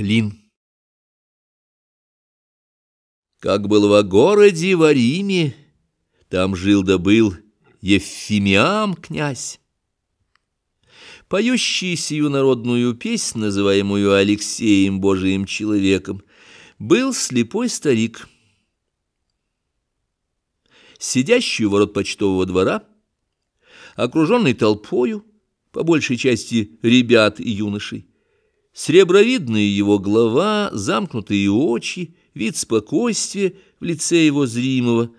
Клин. Как был во городе во Риме, там жил да был Ефимиам князь. Поющий сию народную песнь, называемую Алексеем Божиим человеком, был слепой старик. Сидящий у ворот почтового двора, окруженный толпою, по большей части ребят и юношей, Сребровидная его голова, замкнутые очи, вид спокойствия в лице его зримого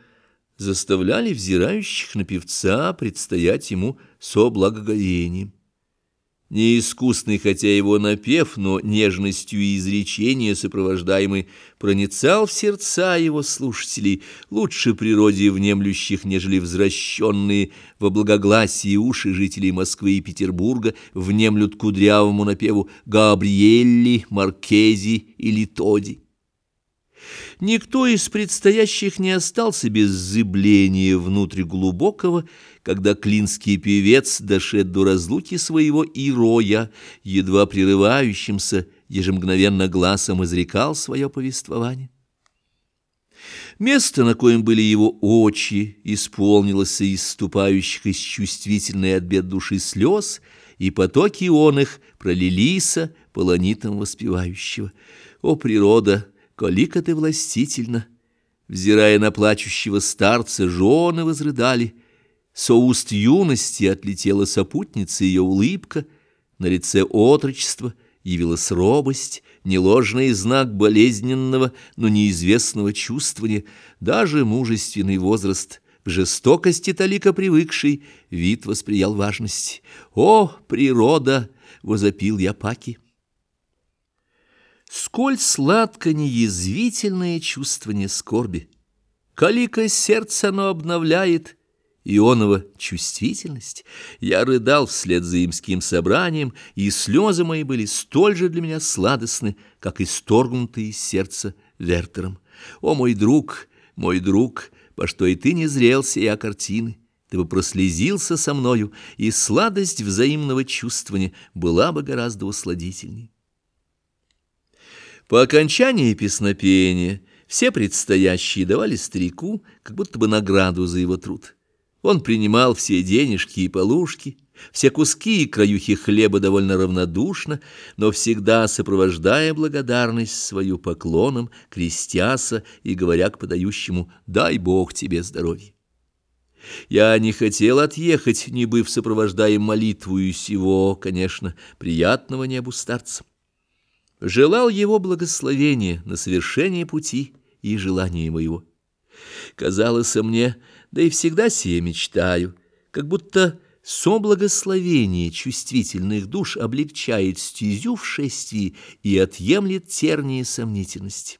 заставляли взирающих на певца предстоять ему со благоговением. Неискусный, хотя его напев, но нежностью и изречения сопровождаемый, проницал в сердца его слушателей, лучше природе внемлющих, нежели возвращенные во благогласии уши жителей Москвы и Петербурга внемлют кудрявому напеву Габриэлли, Маркези или Тоди. Никто из предстоящих не остался без зыбления внутрь глубокого, когда клинский певец дошед до разлуки своего ироя, едва прерывающимся, ежемгновенно глазом изрекал свое повествование. Место, на коем были его очи, исполнилось из ступающих из чувствительной от бед души слез, и потоки он их пролилися полонитом воспевающего. О, природа! Колика ты властительна! Взирая на плачущего старца, жены возрыдали. Со уст юности отлетела сопутница ее улыбка, на лице отрочества явилась робость, неложный знак болезненного, но неизвестного чувствования, даже мужественный возраст — в жестокости талика привыкший, вид восприял важности. «О, природа!» — возопил я Паки. Сколь сладко неязвительное чувствование скорби! Калика сердце оно обновляет, Ионова чувствительность. Я рыдал вслед за имским собранием, и слезы мои были столь же для меня сладостны, как исторгнутые из сердца Вертером. О, мой друг, мой друг, по что и ты не зрел сия картины, ты бы прослезился со мною, и сладость взаимного чувствования была бы гораздо усладительней. По окончании песнопения все предстоящие давали старику как будто бы награду за его труд. Он принимал все денежки и полушки, все куски и краюхи хлеба довольно равнодушно, но всегда сопровождая благодарность свою поклоном, крестяся и говоря к подающему «дай Бог тебе здоровья». Я не хотел отъехать, не быв сопровождаем молитвую сего, конечно, приятного небу старца желал его благословения на совершение пути и желания моего. Казалось мне, да и всегда сие мечтаю, как будто соблагословение чувствительных душ облегчает стезю в шествии и отъемлет тернии сомнительности.